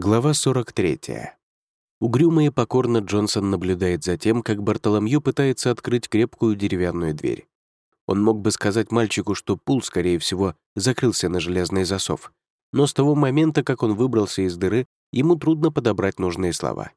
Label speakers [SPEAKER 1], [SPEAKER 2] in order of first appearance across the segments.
[SPEAKER 1] Глава 43. Угрюмо и покорно Джонсон наблюдает за тем, как Бартоломью пытается открыть крепкую деревянную дверь. Он мог бы сказать мальчику, что пул, скорее всего, закрылся на железный засов. Но с того момента, как он выбрался из дыры, ему трудно подобрать нужные слова.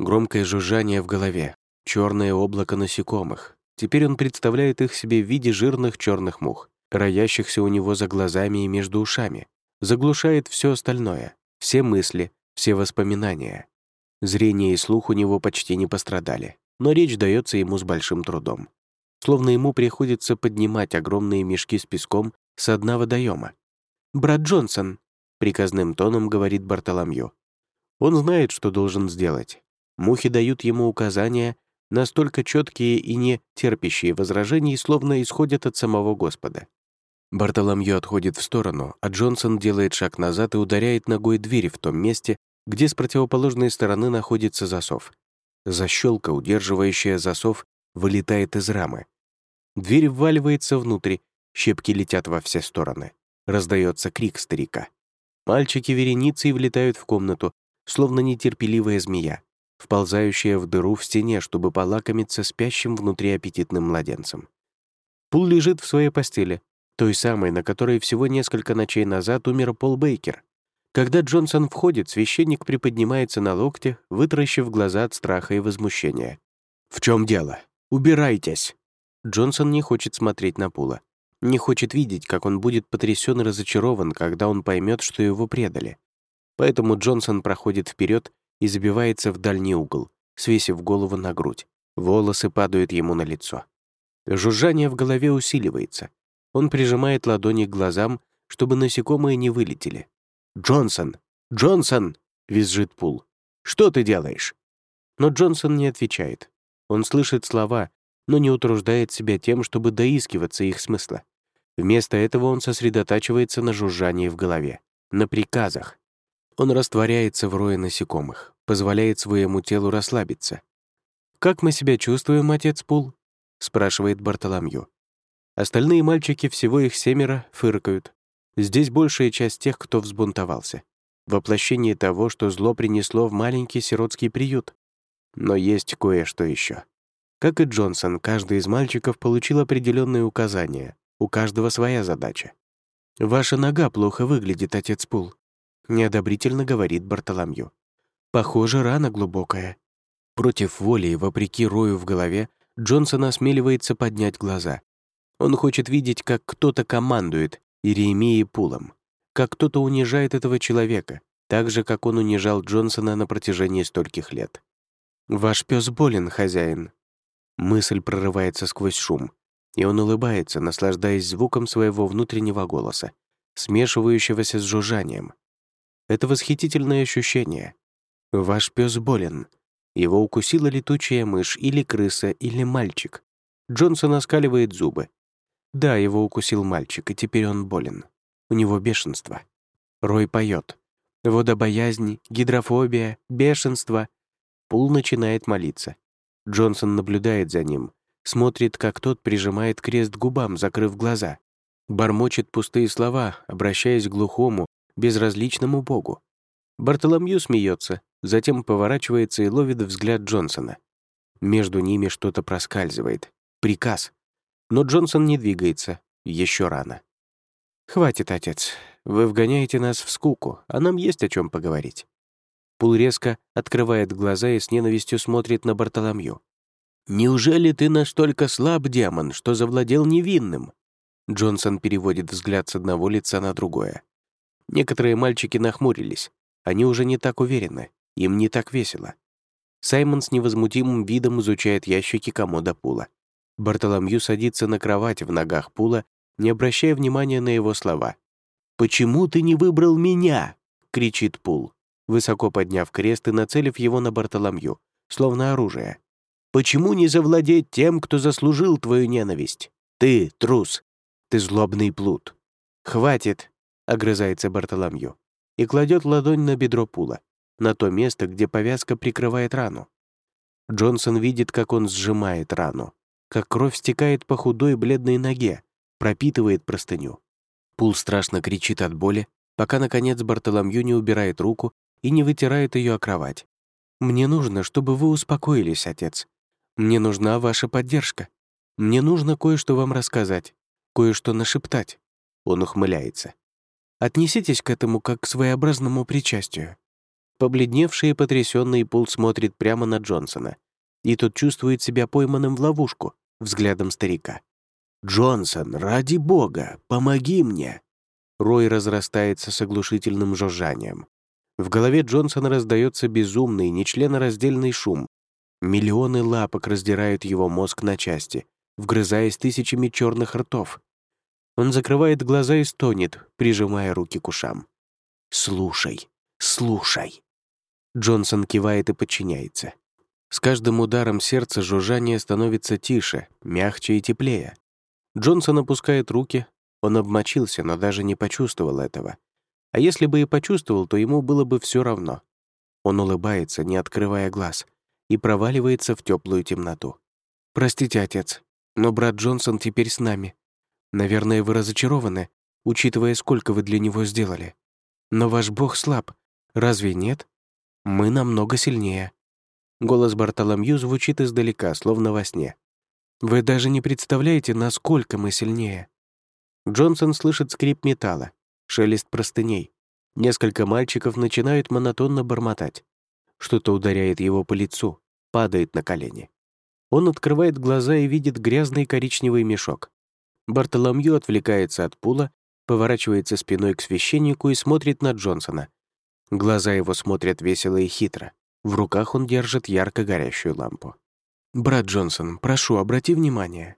[SPEAKER 1] Громкое жужжание в голове, черное облако насекомых. Теперь он представляет их себе в виде жирных черных мух, роящихся у него за глазами и между ушами. Заглушает все остальное, все мысли, все воспоминания. Зрение и слух у него почти не пострадали, но речь дается ему с большим трудом. Словно ему приходится поднимать огромные мешки с песком с дна водоема. «Брат Джонсон», — приказным тоном говорит Бартоломью. Он знает, что должен сделать. Мухи дают ему указания, настолько четкие и не терпящие возражений, словно исходят от самого Господа. Бартоломью отходит в сторону, а Джонсон делает шаг назад и ударяет ногой дверь в том месте, где с противоположной стороны находится засов. Защелка, удерживающая засов, вылетает из рамы. Дверь вваливается внутрь, щепки летят во все стороны. Раздается крик старика. Мальчики вереницей влетают в комнату, словно нетерпеливая змея, вползающая в дыру в стене, чтобы полакомиться спящим внутри аппетитным младенцем. Пул лежит в своей постели, той самой, на которой всего несколько ночей назад умер Пол Бейкер. Когда Джонсон входит, священник приподнимается на локте, вытаращив глаза от страха и возмущения. «В чем дело? Убирайтесь!» Джонсон не хочет смотреть на Пула. Не хочет видеть, как он будет потрясен и разочарован, когда он поймет, что его предали. Поэтому Джонсон проходит вперед и забивается в дальний угол, свесив голову на грудь. Волосы падают ему на лицо. Жужжание в голове усиливается. Он прижимает ладони к глазам, чтобы насекомые не вылетели. «Джонсон! Джонсон!» — визжит Пул. «Что ты делаешь?» Но Джонсон не отвечает. Он слышит слова, но не утруждает себя тем, чтобы доискиваться их смысла. Вместо этого он сосредотачивается на жужжании в голове, на приказах. Он растворяется в рое насекомых, позволяет своему телу расслабиться. «Как мы себя чувствуем, отец Пул?» — спрашивает Бартоломью. Остальные мальчики, всего их семеро, фыркают. Здесь большая часть тех, кто взбунтовался. Воплощение того, что зло принесло в маленький сиротский приют. Но есть кое-что еще. Как и Джонсон, каждый из мальчиков получил определенные указания. У каждого своя задача. «Ваша нога плохо выглядит, отец Пул», — неодобрительно говорит Бартоломью. «Похоже, рана глубокая». Против воли и вопреки рою в голове Джонсон осмеливается поднять глаза. Он хочет видеть, как кто-то командует Иеремией Пулом, как кто-то унижает этого человека, так же, как он унижал Джонсона на протяжении стольких лет. «Ваш пес болен, хозяин». Мысль прорывается сквозь шум, и он улыбается, наслаждаясь звуком своего внутреннего голоса, смешивающегося с жужжанием. Это восхитительное ощущение. Ваш пес болен. Его укусила летучая мышь или крыса или мальчик. Джонсон оскаливает зубы, да, его укусил мальчик, и теперь он болен. У него бешенство. Рой поет. Водобоязнь, гидрофобия, бешенство. Пул начинает молиться. Джонсон наблюдает за ним, смотрит, как тот прижимает крест к губам, закрыв глаза. Бормочет пустые слова, обращаясь к глухому, безразличному богу. Бартоломью смеется, затем поворачивается и ловит взгляд Джонсона. Между ними что-то проскальзывает. Приказ. Но Джонсон не двигается. Еще рано. «Хватит, отец. Вы вгоняете нас в скуку, а нам есть о чем поговорить». Пул резко открывает глаза и с ненавистью смотрит на Бартоломью. «Неужели ты настолько слаб, демон, что завладел невинным?» Джонсон переводит взгляд с одного лица на другое. Некоторые мальчики нахмурились. Они уже не так уверены. Им не так весело. Саймон с невозмутимым видом изучает ящики комода Пула. Бартоломью садится на кровать в ногах Пула, не обращая внимания на его слова. «Почему ты не выбрал меня?» — кричит Пул, высоко подняв крест и нацелив его на Бартоломью, словно оружие. «Почему не завладеть тем, кто заслужил твою ненависть? Ты — трус. Ты злобный плут». «Хватит!» — огрызается Бартоломью и кладет ладонь на бедро Пула, на то место, где повязка прикрывает рану. Джонсон видит, как он сжимает рану, как кровь стекает по худой бледной ноге, пропитывает простыню. Пул страшно кричит от боли, пока, наконец, Бартоломью не убирает руку и не вытирает ее о кровать. «Мне нужно, чтобы вы успокоились, отец. Мне нужна ваша поддержка. Мне нужно кое-что вам рассказать, кое-что нашептать». Он ухмыляется. «Отнеситесь к этому как к своеобразному причастию». Побледневший и потрясенный Пул смотрит прямо на Джонсона, и тот чувствует себя пойманным в ловушку взглядом старика. «Джонсон, ради бога, помоги мне!» Рой разрастается с оглушительным жужжанием. В голове Джонсона раздается безумный, нечленораздельный шум. Миллионы лапок раздирают его мозг на части, вгрызаясь тысячами черных ртов. Он закрывает глаза и стонет, прижимая руки к ушам. «Слушай, слушай!» Джонсон кивает и подчиняется. С каждым ударом сердца жужжание становится тише, мягче и теплее. Джонсон опускает руки, он обмочился, но даже не почувствовал этого. А если бы и почувствовал, то ему было бы все равно. Он улыбается, не открывая глаз, и проваливается в теплую темноту. «Простите, отец, но брат Джонсон теперь с нами. Наверное, вы разочарованы, учитывая, сколько вы для него сделали. Но ваш бог слаб, разве нет? Мы намного сильнее». Голос Бартоломью звучит издалека, словно во сне. «Вы даже не представляете, насколько мы сильнее». Джонсон слышит скрип металла, шелест простыней. Несколько мальчиков начинают монотонно бормотать. Что-то ударяет его по лицу, падает на колени. Он открывает глаза и видит грязный коричневый мешок. Бартоломью отвлекается от пула, поворачивается спиной к священнику и смотрит на Джонсона. Глаза его смотрят весело и хитро. В руках он держит ярко горящую лампу. «Брат Джонсон, прошу, обрати внимание.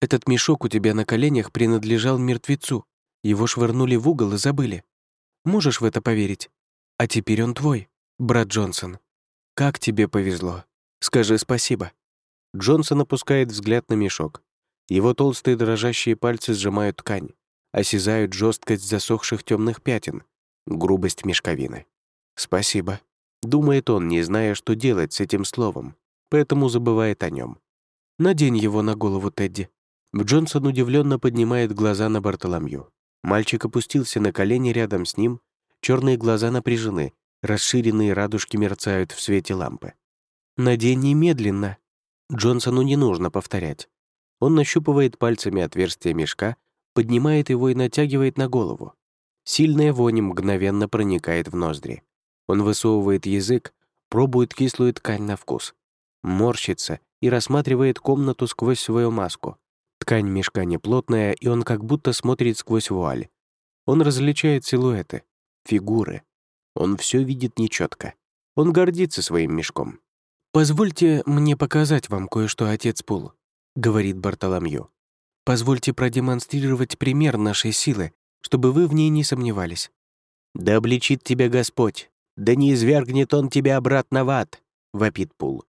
[SPEAKER 1] Этот мешок у тебя на коленях принадлежал мертвецу. Его швырнули в угол и забыли. Можешь в это поверить? А теперь он твой, брат Джонсон. Как тебе повезло. Скажи спасибо». Джонсон опускает взгляд на мешок. Его толстые дрожащие пальцы сжимают ткань, осязают жесткость засохших темных пятен, грубость мешковины. «Спасибо», Думает он, не зная, что делать с этим словом, поэтому забывает о нем. «Надень его на голову, Тедди». Джонсон удивленно поднимает глаза на Бартоломью. Мальчик опустился на колени рядом с ним, черные глаза напряжены, расширенные радужки мерцают в свете лампы. «Надень немедленно». Джонсону не нужно повторять. Он нащупывает пальцами отверстие мешка, поднимает его и натягивает на голову. Сильная вонь мгновенно проникает в ноздри. Он высовывает язык, пробует кислую ткань на вкус, морщится и рассматривает комнату сквозь свою маску. Ткань мешка неплотная, и он как будто смотрит сквозь вуаль. Он различает силуэты, фигуры. Он все видит нечетко. Он гордится своим мешком. «Позвольте мне показать вам кое-что, отец Пул», — говорит Бартоломью. «Позвольте продемонстрировать пример нашей силы, чтобы вы в ней не сомневались». «Да обличит тебя Господь», «Да не извергнет он тебя обратно в ад!» — вопит Пул.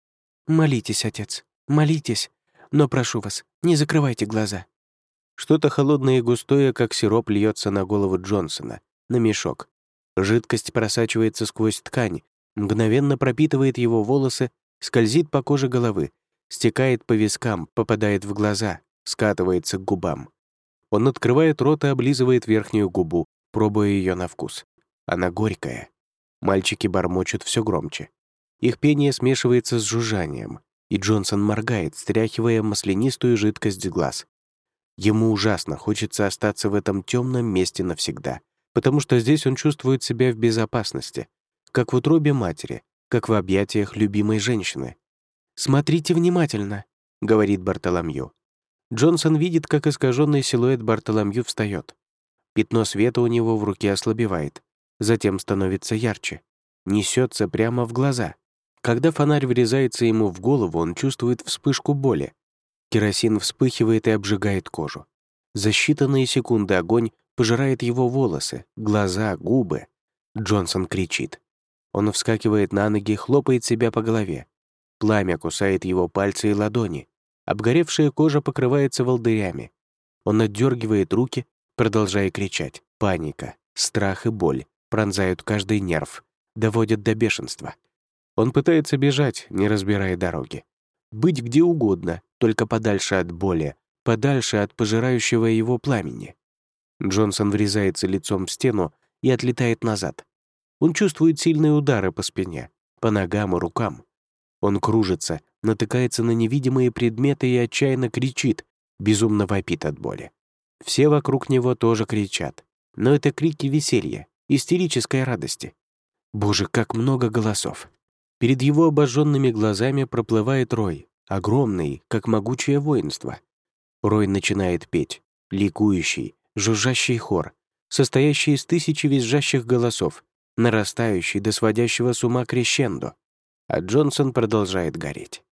[SPEAKER 1] «Молитесь, отец, молитесь, но прошу вас, не закрывайте глаза». Что-то холодное и густое, как сироп, льется на голову Джонсона, на мешок. Жидкость просачивается сквозь ткань, мгновенно пропитывает его волосы, скользит по коже головы, стекает по вискам, попадает в глаза, скатывается к губам. Он открывает рот и облизывает верхнюю губу, пробуя ее на вкус. Она горькая. Мальчики бормочут все громче. Их пение смешивается с жужжанием, и Джонсон моргает, стряхивая маслянистую жидкость глаз. Ему ужасно хочется остаться в этом темном месте навсегда, потому что здесь он чувствует себя в безопасности, как в утробе матери, как в объятиях любимой женщины. «Смотрите внимательно», — говорит Бартоломью. Джонсон видит, как искаженный силуэт Бартоломью встает. Пятно света у него в руке ослабевает затем становится ярче, несется прямо в глаза. Когда фонарь врезается ему в голову, он чувствует вспышку боли. Керосин вспыхивает и обжигает кожу. За считанные секунды огонь пожирает его волосы, глаза, губы. Джонсон кричит. Он вскакивает на ноги, хлопает себя по голове. Пламя кусает его пальцы и ладони. Обгоревшая кожа покрывается волдырями. Он отдергивает руки, продолжая кричать. Паника, страх и боль пронзают каждый нерв, доводят до бешенства. Он пытается бежать, не разбирая дороги. Быть где угодно, только подальше от боли, подальше от пожирающего его пламени. Джонсон врезается лицом в стену и отлетает назад. Он чувствует сильные удары по спине, по ногам и рукам. Он кружится, натыкается на невидимые предметы и отчаянно кричит, безумно вопит от боли. Все вокруг него тоже кричат. Но это крики веселья, истерической радости. Боже, как много голосов. Перед его обожженными глазами проплывает Рой, огромный, как могучее воинство. Рой начинает петь, ликующий, жужжащий хор, состоящий из тысячи визжащих голосов, нарастающий до сводящего с ума крещендо. А Джонсон продолжает гореть.